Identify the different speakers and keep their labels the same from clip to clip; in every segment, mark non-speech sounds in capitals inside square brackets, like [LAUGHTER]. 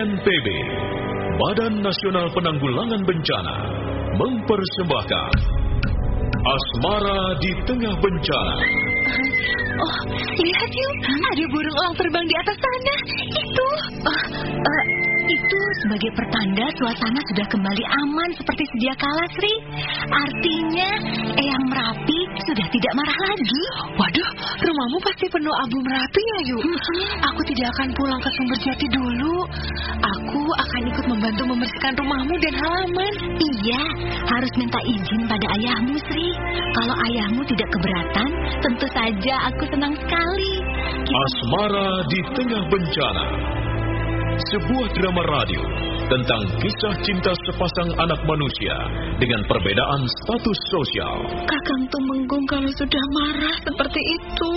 Speaker 1: BNPB, Badan Nasional Penanggulangan Bencana, mempersembahkan Asmara di Tengah Bencana.
Speaker 2: Oh, lihat yuk, ada burung elang terbang di atas sana. Itu. Oh, uh, itu sebagai pertanda suasana sudah kembali aman seperti sedia kala, Sri. Artinya, Eyang Merapi sudah tidak marah lagi.
Speaker 3: Waduh, rumahmu pasti penuh abu Merapi ya, Yuk. Aku tidak akan pulang ke Sumber Jati dulu. Aku akan ikut membantu membersihkan rumahmu dan halaman.
Speaker 2: Iya, harus minta izin pada ayahmu, Sri. Kalau ayahmu tidak keberatan, tentu saja aku senang sekali.
Speaker 1: Asmara di Tengah Bencana sebuah drama radio tentang kisah cinta sepasang anak manusia dengan perbedaan status sosial.
Speaker 3: Kakang Tumenggung kalau sudah marah seperti itu,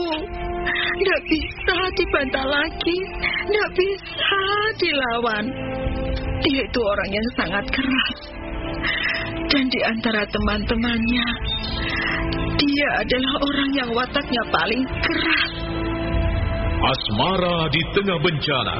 Speaker 3: tidak bisa dibantah lagi, tidak bisa dilawan. Dia itu orang yang sangat keras. Dan di antara teman-temannya, dia adalah orang yang wataknya paling keras.
Speaker 1: Asmara di Tengah Bencana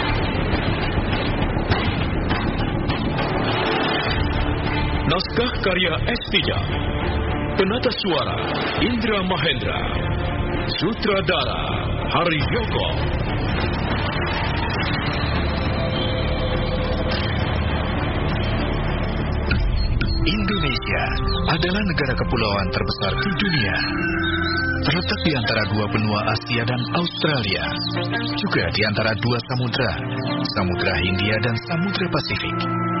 Speaker 1: Naskah karya S. Tijab Penata suara Indra Mahendra Sutradara Hari Yoko
Speaker 4: Indonesia adalah negara kepulauan terbesar di dunia. Terletak di antara dua benua Asia dan Australia, juga di antara dua samudra, Samudra Hindia dan Samudra Pasifik.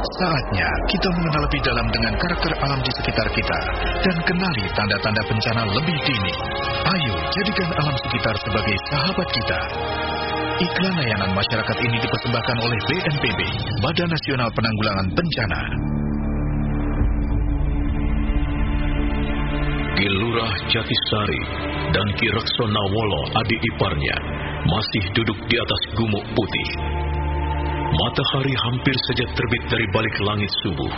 Speaker 4: Saatnya kita mengenal lebih dalam dengan karakter alam di sekitar kita dan kenali tanda-tanda bencana lebih dini. Ayo jadikan alam sekitar sebagai sahabat kita. Iklan layanan masyarakat ini dipersembahkan oleh BNPB, Badan Nasional Penanggulangan Bencana.
Speaker 1: Ki Lurah Jatisari dan Ki Reksona Wolo adik iparnya masih duduk di atas gumuk putih. Matahari hampir saja terbit dari balik langit subuh.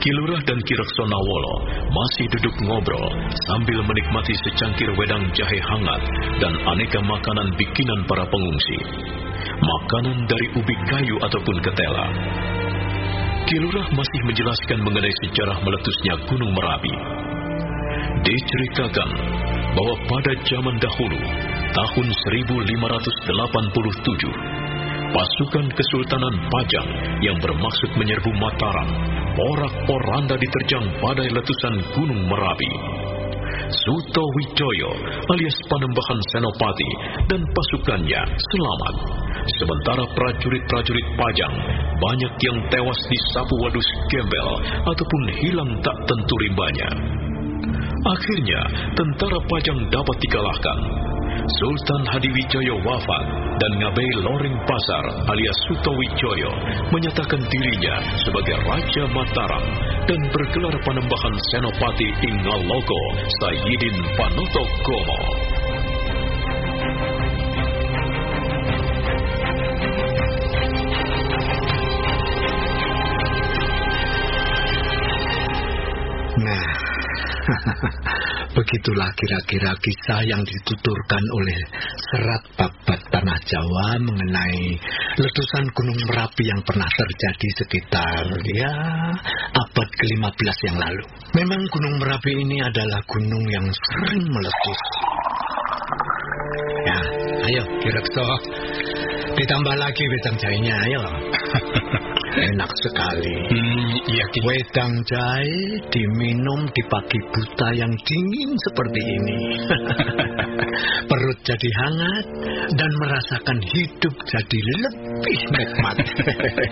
Speaker 1: Kilurah dan Kireksona Wolo masih duduk ngobrol sambil menikmati secangkir wedang jahe hangat dan aneka makanan bikinan para pengungsi. Makanan dari ubi kayu ataupun ketela. Kilurah masih menjelaskan mengenai sejarah meletusnya Gunung Merapi. Diceritakan bahwa pada zaman dahulu, tahun 1587, pasukan Kesultanan Pajang yang bermaksud menyerbu Mataram, porak-poranda diterjang badai letusan Gunung Merapi. Suto Wijoyo alias Panembahan Senopati dan pasukannya selamat. Sementara prajurit-prajurit Pajang banyak yang tewas di sapu wadus gembel ataupun hilang tak tentu rimbanya. Akhirnya, tentara Pajang dapat dikalahkan. Sultan Hadiwijaya wafat dan Ngabei Loreng Pasar alias Sutowijoyo menyatakan dirinya sebagai Raja Mataram dan bergelar panembahan Senopati Ingaloko Sayyidin Panoto Gomo.
Speaker 5: Nah, [LAUGHS] begitulah kira-kira kisah yang dituturkan oleh serat babat tanah Jawa mengenai letusan Gunung Merapi yang pernah terjadi sekitar ya abad ke-15 yang lalu. Memang Gunung Merapi ini adalah gunung yang sering meletus. Ya, ayo Kirekso, ditambah lagi wedang jahenya, ayo. [LAUGHS] enak sekali.
Speaker 6: Hmm, iya.
Speaker 5: Wedang jahe diminum di pagi buta yang dingin seperti ini. [LAUGHS] Perut jadi hangat dan merasakan hidup jadi lebih nikmat.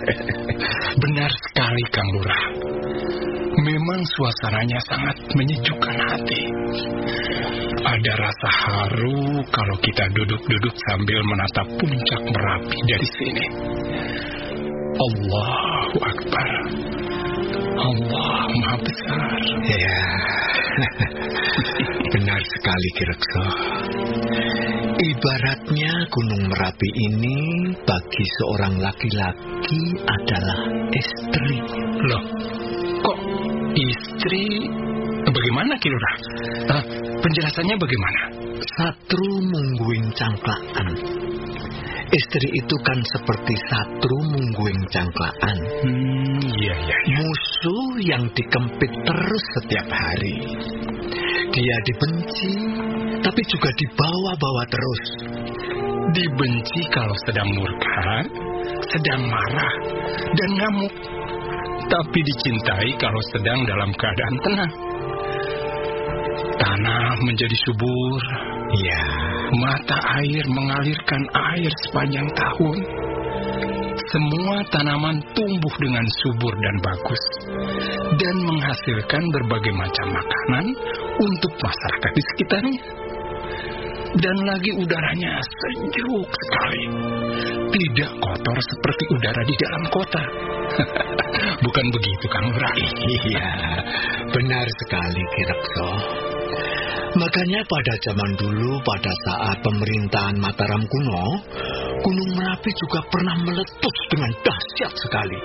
Speaker 5: [LAUGHS]
Speaker 6: Benar sekali Kang Lurah. Memang suasananya sangat menyejukkan hati. Ada rasa haru kalau kita duduk-duduk sambil menatap puncak Merapi dari sini. Allahu Akbar. Allah Maha Besar.
Speaker 5: ya, [LAUGHS] benar sekali Kirekso. Ibaratnya Gunung Merapi ini bagi seorang laki-laki adalah istri.
Speaker 6: Loh, kok istri... Bagaimana Ki Lurah? Eh, penjelasannya bagaimana?
Speaker 5: Satru mungguing cangklaan. Istri itu kan seperti satru mungguing cangklaan.
Speaker 6: Hmm, iya, iya, iya.
Speaker 5: Musuh yang dikempit terus setiap hari. Dia dibenci, tapi juga dibawa-bawa terus.
Speaker 6: Dibenci kalau sedang murka, sedang marah, dan ngamuk. Tapi dicintai kalau sedang dalam keadaan tenang. Tanah menjadi subur,
Speaker 5: Ya,
Speaker 6: mata air mengalirkan air sepanjang tahun. Semua tanaman tumbuh dengan subur dan bagus, dan menghasilkan berbagai macam makanan untuk masyarakat di sekitarnya. Dan lagi udaranya sejuk sekali, tidak kotor seperti udara di dalam kota. [LAUGHS] Bukan begitu, Kang Lurah?
Speaker 5: iya, benar sekali Kirekso. Makanya pada zaman dulu, pada saat pemerintahan Mataram kuno, Gunung Merapi juga pernah meletus dengan dahsyat sekali.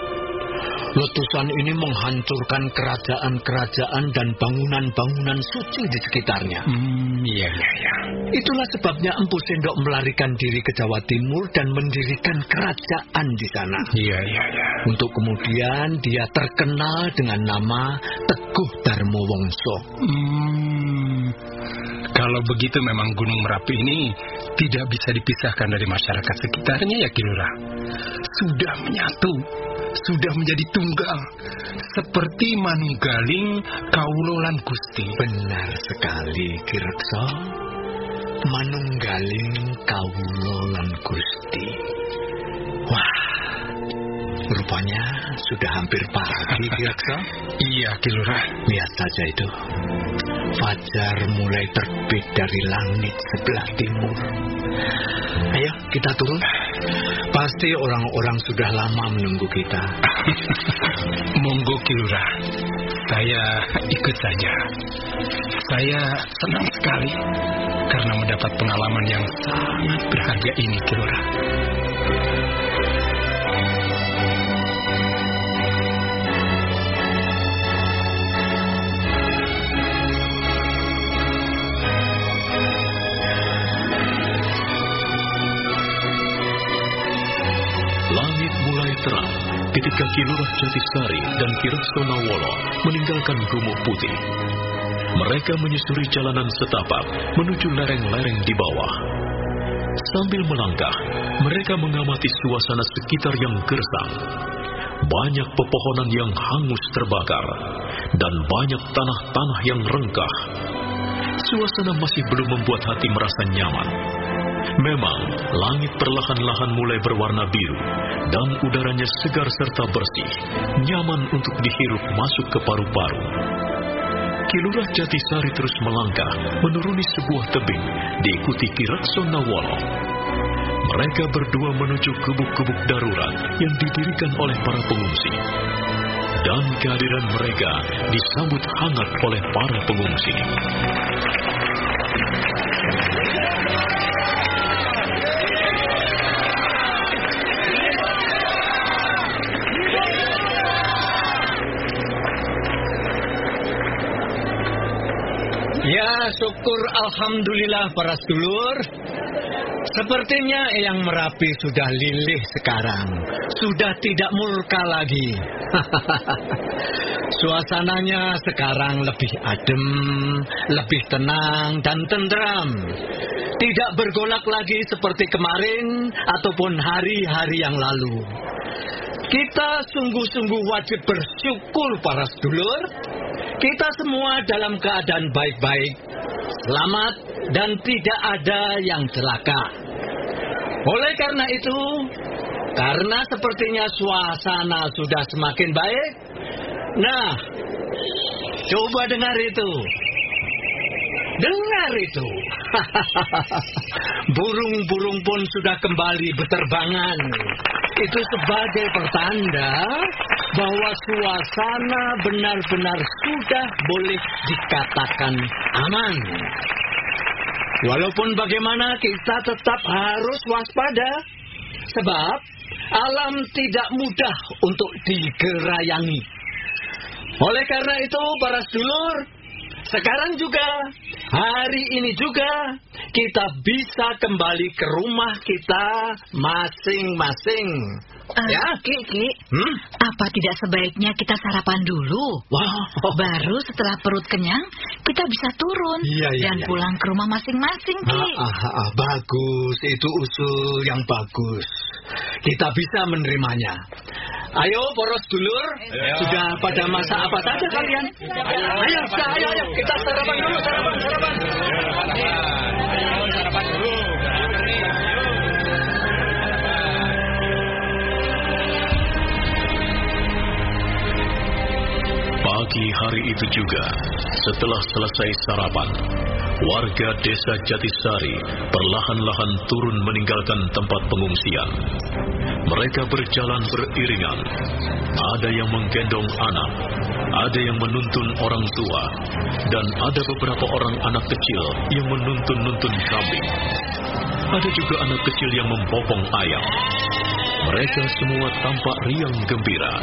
Speaker 5: Letusan ini menghancurkan kerajaan-kerajaan dan bangunan-bangunan suci di sekitarnya.
Speaker 6: Hmm, iya, iya, iya.
Speaker 5: Itulah sebabnya Empu Sendok melarikan diri ke Jawa Timur dan mendirikan kerajaan di sana.
Speaker 6: Iya, iya, iya.
Speaker 5: Untuk kemudian dia terkenal dengan nama Teguh Darmo Wongso.
Speaker 6: Hmm, kalau begitu memang Gunung Merapi ini tidak bisa dipisahkan dari masyarakat sekitarnya ya Kilura. Sudah menyatu, sudah menjadi tunggal. Seperti Manunggaling Kaulolan Gusti.
Speaker 5: Benar sekali, Kirekso. Manunggaling Kawulo lan Gusti. Wah, rupanya sudah hampir pagi, Kirekso. [LAUGHS]
Speaker 6: Iya Kilura.
Speaker 5: Lihat saja itu. Fajar mulai terbit dari langit sebelah timur. Ayo, kita turun. Pasti orang-orang sudah lama menunggu kita. [LAUGHS]
Speaker 6: Monggo Kilura. Saya ikut saja. Saya senang sekali karena mendapat pengalaman yang sangat berharga ini Kilura.
Speaker 1: Ketika Kilurah Jatisari dan Kiraktonawolo meninggalkan Gumuk Putih. Mereka menyusuri jalanan setapak menuju lereng-lereng di bawah. Sambil melangkah, mereka mengamati suasana sekitar yang gersang. Banyak pepohonan yang hangus terbakar, dan banyak tanah-tanah yang rengkah. Suasana masih belum membuat hati merasa nyaman. Memang, langit perlahan-lahan mulai berwarna biru, dan udaranya segar serta bersih, nyaman untuk dihirup masuk ke paru-paru. Kilurah Jatisari terus melangkah menuruni sebuah tebing, diikuti Kiraksonawolo. Mereka berdua menuju gubuk-gubuk darurat yang didirikan oleh para pengungsi. Dan kehadiran mereka disambut hangat oleh para pengungsi.
Speaker 5: Syukur Alhamdulillah para sedulur. Sepertinya Eyang Merapi sudah lilih sekarang. Sudah tidak murka lagi. [LAUGHS] Suasananya sekarang lebih adem, lebih tenang dan tentram. Tidak bergolak lagi seperti kemarin ataupun hari-hari yang lalu. Kita sungguh-sungguh wajib bersyukur para sedulur. Kita semua dalam keadaan baik-baik, selamat, dan tidak ada yang celaka. Oleh karena itu, karena sepertinya suasana sudah semakin baik, nah, coba dengar itu. Dengar itu. [LAUGHS] Burung-burung pun sudah kembali berterbangan. Itu sebagai pertanda bahwa suasana benar-benar sudah boleh dikatakan aman. Walaupun bagaimana kita tetap harus waspada. Sebab alam tidak mudah untuk digerayangi. Oleh karena itu, para sedulur, sekarang juga, hari ini juga, kita bisa kembali ke rumah kita masing-masing.
Speaker 7: Uh,
Speaker 5: ya?
Speaker 7: Ki, Ki,
Speaker 5: Hmm?
Speaker 7: apa tidak sebaiknya kita sarapan dulu?
Speaker 5: Wow.
Speaker 7: Baru setelah perut kenyang, kita bisa turun
Speaker 5: Iya, iya,
Speaker 7: dan
Speaker 5: iya.
Speaker 7: pulang ke rumah masing-masing, Ki.
Speaker 5: Ah, ah, ah, bagus, itu usul yang bagus. Kita bisa menerimanya. Ayo, poros dulur, sudah pada masa apa saja kalian? Ayo, ayo, ayo, ayo, kita sarapan dulu, sarapan, sarapan.
Speaker 1: Pagi hari itu juga, setelah selesai sarapan, warga desa Jatisari perlahan-lahan turun meninggalkan tempat pengungsian. Mereka berjalan beriringan. Ada yang menggendong anak, ada yang menuntun orang tua, dan ada beberapa orang anak kecil yang menuntun-nuntun kambing. Ada juga anak kecil yang membopong ayam. Mereka semua tampak riang gembira.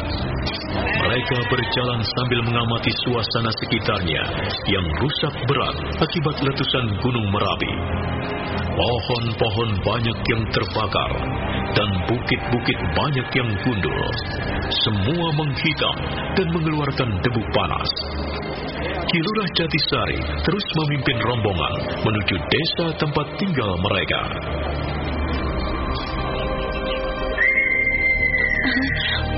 Speaker 1: Mereka berjalan sambil mengamati suasana sekitarnya yang rusak berat akibat letusan Gunung Merapi. Pohon-pohon banyak yang terbakar dan bukit-bukit banyak yang gundul. Semua menghitam dan mengeluarkan debu panas. Kilurah Jatisari terus memimpin rombongan menuju desa tempat tinggal mereka.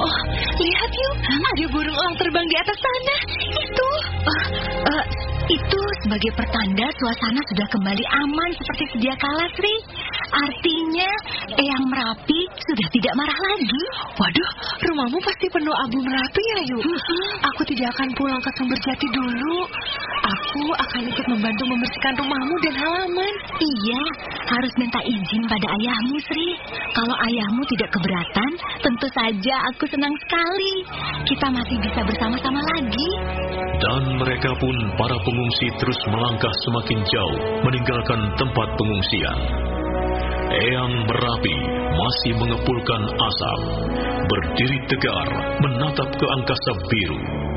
Speaker 7: Oh, lihat yuk, ada burung elang terbang di atas sana. Itu. Oh, eh, itu sebagai pertanda suasana sudah kembali aman seperti sedia kala, Sri. Artinya, Eyang Merapi sudah tidak marah lagi.
Speaker 8: Waduh, rumahmu pasti penuh abu merapi ya, Yu. Aku tidak akan pulang ke sumber jati dulu. Aku akan ikut membantu membersihkan rumahmu dan halaman.
Speaker 7: Iya, harus minta izin pada ayahmu, Sri. Kalau ayahmu tidak keberatan, tentu saja aku senang sekali. Kita masih bisa bersama-sama lagi.
Speaker 1: Dan mereka pun para pengungsi terus melangkah semakin jauh meninggalkan tempat pengungsian. Eyang Merapi masih mengepulkan asap, berdiri tegar menatap ke angkasa biru.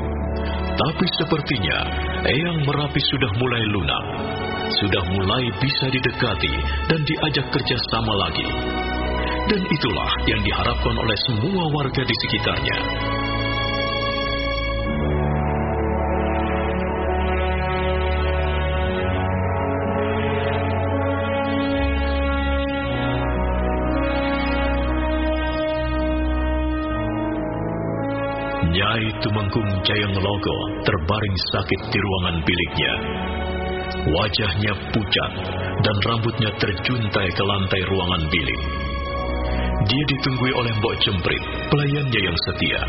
Speaker 1: Tapi sepertinya Eyang Merapi sudah mulai lunak, sudah mulai bisa didekati dan diajak kerjasama lagi. Dan itulah yang diharapkan oleh semua warga di sekitarnya. Tumenggung Jayanglogo terbaring sakit di ruangan biliknya. Wajahnya pucat dan rambutnya terjuntai ke lantai ruangan bilik. Dia ditunggui oleh Mbok Jemprit, pelayannya yang setia.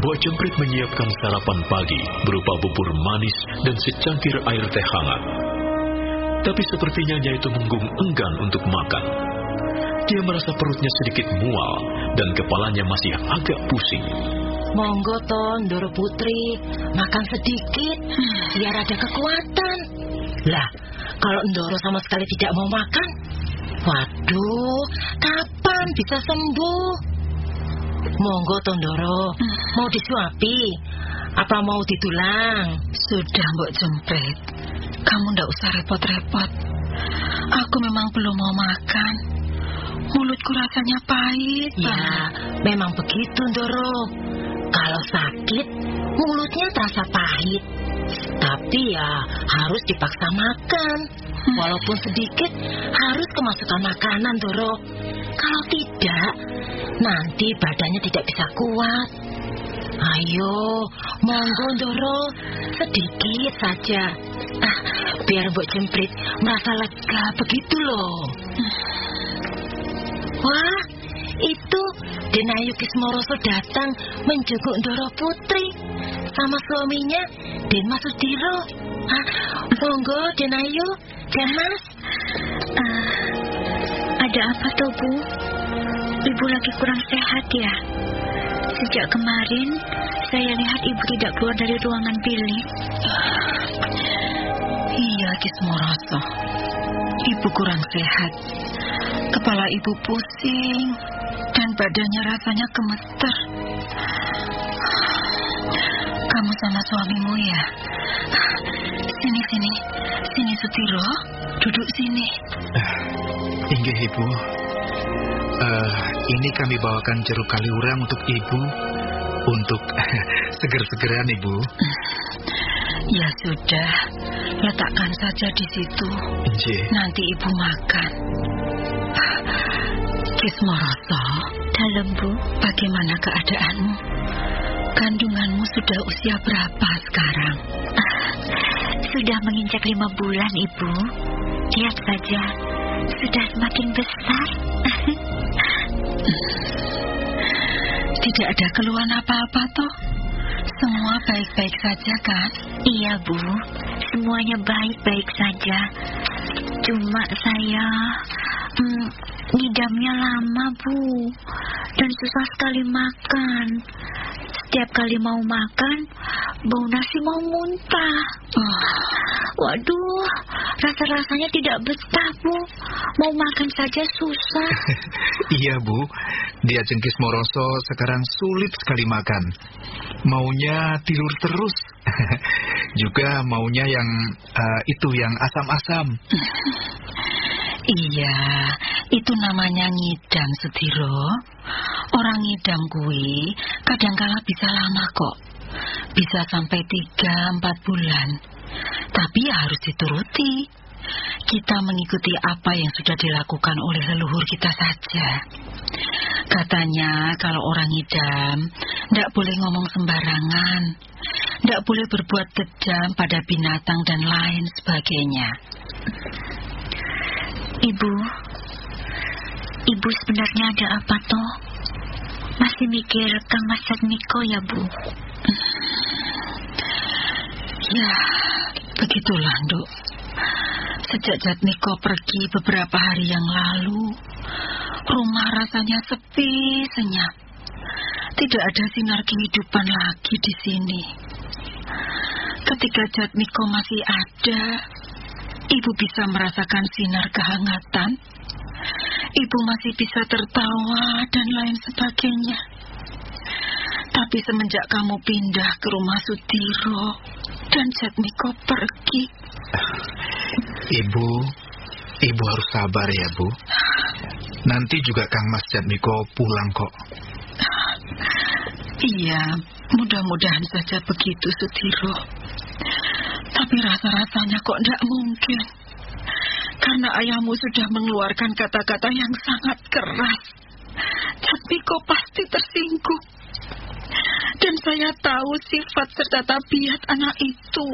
Speaker 1: Mbok Jemprit menyiapkan sarapan pagi berupa bubur manis dan secangkir air teh hangat. Tapi sepertinya Nyai Tumenggung enggan untuk makan. Dia merasa perutnya sedikit mual dan kepalanya masih agak pusing.
Speaker 8: Monggo ton, Doro Putri, makan sedikit biar ada kekuatan. Lah, kalau Ndoro sama sekali tidak mau makan, waduh, kapan bisa sembuh? Monggo ton Doro, mau disuapi? Apa mau ditulang?
Speaker 7: Sudah, Mbok Jempret. Kamu ndak usah repot-repot. Aku memang belum mau makan. Mulutku rasanya pahit.
Speaker 8: Ya,
Speaker 7: banget.
Speaker 8: memang begitu Ndoro. Kalau sakit, mulutnya terasa pahit. Tapi ya harus dipaksa makan. Walaupun sedikit, harus kemasukan makanan, Doro. Kalau tidak, nanti badannya tidak bisa kuat. Ayo, monggo Ndoro, sedikit saja. Ah, biar Mbok Jemprit merasa lega begitu loh. Wah, itu Denayu Kismoroso datang menjenguk Ndoro Putri sama suaminya Den Mas Sudiro. Ah, monggo Denayu, Den Mas.
Speaker 2: Ah, ada apa tuh, Bu? Ibu lagi kurang sehat ya? Sejak kemarin, saya lihat ibu tidak keluar dari ruangan bilik.
Speaker 3: Iya, Kismoroso. Ibu kurang sehat. Kepala ibu pusing dan badannya rasanya gemeter. Kamu sama suamimu ya? Sini, sini. Sini, Sutiro. Duduk sini.
Speaker 4: Uh, inggih, Ibu. Uh, ini kami bawakan jeruk kaliurang untuk Ibu. Untuk [LAUGHS] seger-segeran, Ibu.
Speaker 3: Ya sudah, letakkan saja di situ. Nanti Ibu makan. Kismoroso,
Speaker 2: dalam Bu,
Speaker 3: bagaimana keadaanmu? Kandunganmu sudah usia berapa sekarang?
Speaker 2: Ah, sudah menginjak lima bulan, Ibu. Lihat saja, sudah semakin besar.
Speaker 3: Tidak ada keluhan apa-apa toh? Semua baik-baik saja kan?
Speaker 2: Iya, Bu. Semuanya baik-baik saja. Cuma saya hmm, ngidamnya lama, Bu. Dan susah sekali makan. Setiap kali mau makan, bau nasi mau muntah. Oh, waduh, rasa-rasanya tidak betah, Bu. Mau makan saja susah. [LAUGHS]
Speaker 4: iya, Bu. Dia Jengkis Moroso sekarang sulit sekali makan. Maunya tidur terus. [LAUGHS] Juga maunya yang uh, itu yang asam-asam. [LAUGHS]
Speaker 3: Iya, itu namanya ngidam, Sudiro. Orang ngidam kui kadangkala bisa lama kok. Bisa sampai tiga, empat bulan. Tapi ya harus dituruti. Kita mengikuti apa yang sudah dilakukan oleh leluhur kita saja. Katanya kalau orang ngidam, tidak boleh ngomong sembarangan. Tidak boleh berbuat kejam pada binatang dan lain sebagainya.
Speaker 2: Ibu, Ibu sebenarnya ada apa toh? Masih mikir Kang Mas Miko ya, Bu?
Speaker 3: Ya, begitulah, Nduk. Sejak Jatmiko pergi beberapa hari yang lalu, rumah rasanya sepi, senyap. Tidak ada sinar kehidupan lagi di sini. Ketika Jatmiko masih ada, ibu bisa merasakan sinar kehangatan. Ibu masih bisa tertawa dan lain sebagainya. Tapi semenjak kamu pindah ke rumah Sutiro dan Jatmiko pergi.
Speaker 4: Ibu, ibu harus sabar ya, Bu. Nanti juga Kang Mas Jatmiko pulang kok.
Speaker 3: Iya, mudah-mudahan saja begitu, Sutiro. Tapi rasa-rasanya kok tidak mungkin. Karena ayahmu sudah mengeluarkan kata-kata yang sangat keras. Jatmiko pasti tersinggung. Dan saya tahu sifat serta tabiat anak itu.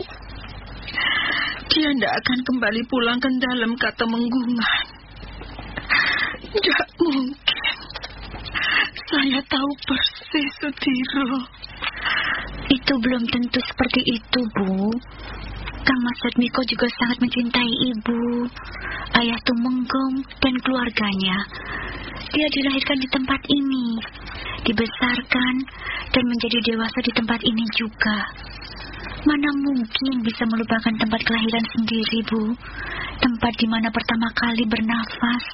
Speaker 3: Dia tidak akan kembali pulang ke dalam kata menggungan. Tidak mungkin. Saya tahu persis, Sudiro.
Speaker 2: Itu belum tentu seperti itu, Bu. Kang Mas Miko juga sangat mencintai ibu, ayah Tumenggong, dan keluarganya. Dia dilahirkan di tempat ini, dibesarkan, dan menjadi dewasa di tempat ini juga. Mana mungkin bisa melupakan tempat kelahiran sendiri, Bu? Tempat di mana pertama kali bernafas.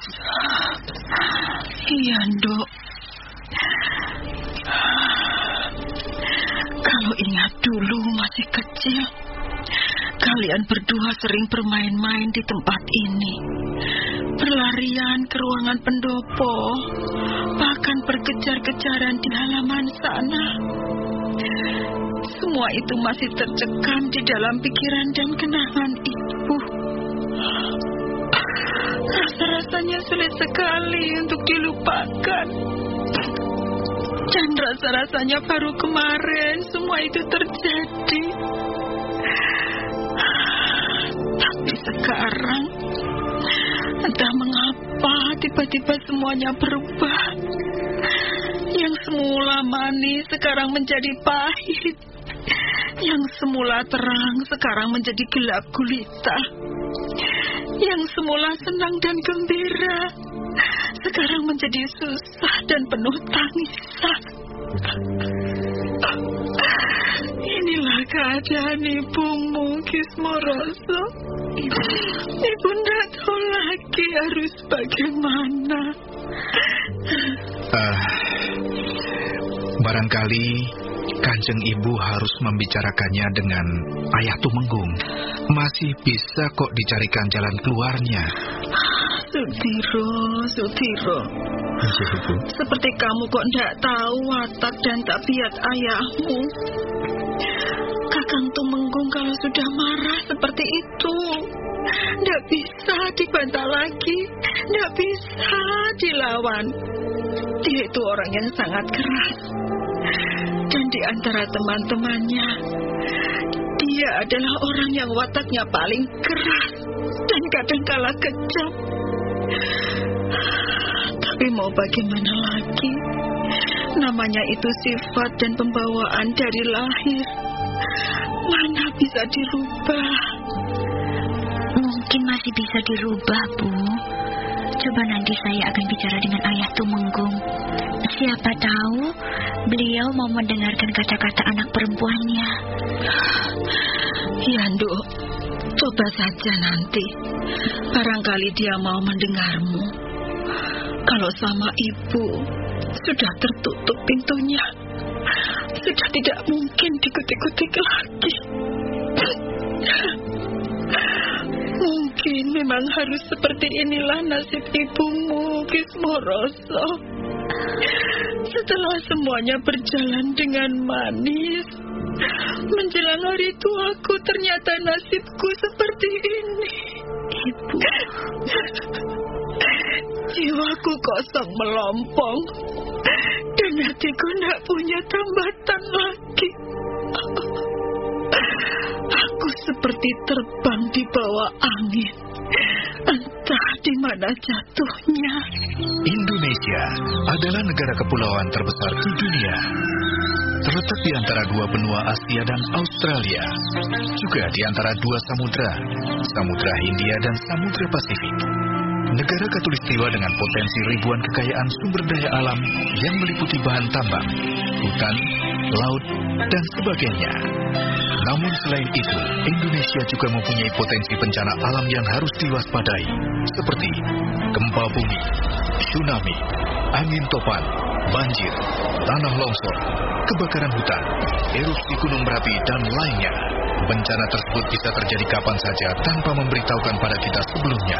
Speaker 3: Iya, Dok. Kalau ingat dulu masih kecil, kalian berdua sering bermain-main di tempat ini. Berlarian ke ruangan pendopo, bahkan berkejar-kejaran di halaman sana. Semua itu masih tercekam di dalam pikiran dan kenangan ibu. Rasa-rasanya sulit sekali untuk dilupakan. Dan rasa-rasanya baru kemarin semua itu terjadi. Sekarang, entah mengapa tiba-tiba semuanya berubah. Yang semula manis sekarang menjadi pahit. Yang semula terang sekarang menjadi gelap gulita. Yang semula senang dan gembira sekarang menjadi susah dan penuh tangisan. Inilah keadaan ibumu, Kismoroso. Ibu tidak tahu lagi harus bagaimana.
Speaker 4: Uh, barangkali Kanjeng Ibu harus membicarakannya dengan Ayah Tumenggung. Masih bisa kok dicarikan jalan keluarnya.
Speaker 3: Sudiro, Sudiro. Seperti kamu kok tidak tahu watak dan tabiat ayahmu. Kakang Tumenggung kalau sudah marah seperti itu, tidak bisa dibantah lagi, tidak bisa dilawan. Dia itu orang yang sangat keras. Dan di antara teman-temannya, dia adalah orang yang wataknya paling keras dan kadang-kala kejam. Tapi mau bagaimana lagi? Namanya itu sifat dan pembawaan dari lahir. Bisa dirubah?
Speaker 2: Mungkin masih bisa dirubah, Bu. Coba nanti saya akan bicara dengan ayah Tumenggung. Siapa tahu beliau mau mendengarkan kata-kata anak perempuannya.
Speaker 3: Ya, Nduk. Coba saja nanti. Barangkali dia mau mendengarmu. Kalau sama ibu, sudah tertutup pintunya. Sudah tidak mungkin dikutik-kutik lagi. Mungkin memang harus seperti inilah nasib ibumu, Kismoroso. Setelah semuanya berjalan dengan manis, menjelang hari tuaku ternyata nasibku seperti ini.
Speaker 2: Ibu,
Speaker 3: Jiwaku kosong melompong dan hatiku tidak punya tambatan lagi. Seperti terbang di bawah angin. Entah di mana jatuhnya.
Speaker 4: Indonesia adalah negara kepulauan terbesar di dunia. Terletak di antara dua benua Asia dan Australia. Juga di antara dua samudra, Samudra Hindia dan Samudra Pasifik. Negara katulistiwa dengan potensi ribuan kekayaan sumber daya alam yang meliputi bahan tambang, hutan, laut, dan sebagainya. Namun selain itu, Indonesia juga mempunyai potensi bencana alam yang harus diwaspadai, seperti gempa bumi, tsunami, angin topan, banjir, tanah longsor, kebakaran hutan, erupsi gunung berapi, dan lainnya. Bencana tersebut bisa terjadi kapan saja tanpa memberitahukan pada kita sebelumnya.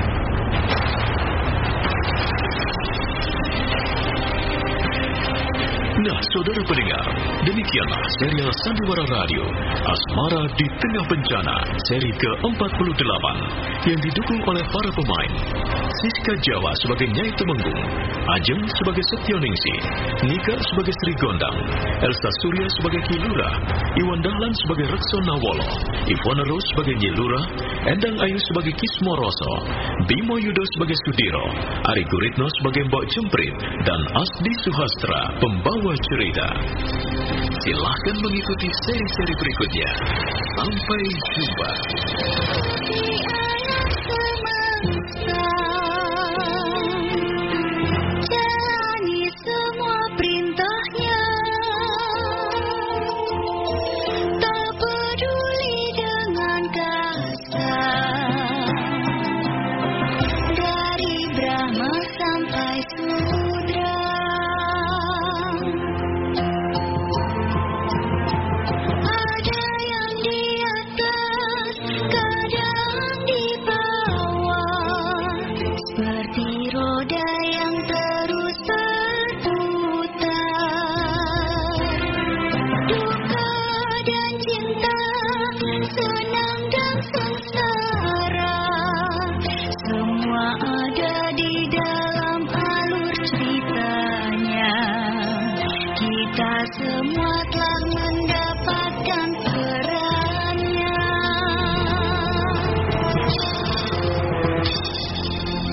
Speaker 1: Nah, saudara pendengar, demikianlah serial Sandiwara Radio Asmara di Tengah Bencana seri ke-48 yang didukung oleh para pemain. Siska Jawa sebagai Nyai Temenggung, Ajeng sebagai Setioningsi, Nika sebagai Sri Gondang, Elsa Surya sebagai Kilura, Iwan Dahlan sebagai Rekso Nawolo, Ivona Rose sebagai Nyilura, Endang Ayu sebagai Kismoroso, Bimo Yudo sebagai Sudiro, Ari Guritno sebagai Mbok Jemprit, dan Asdi Suhastra pembawa cerita. Silahkan mengikuti seri-seri berikutnya. Sampai jumpa.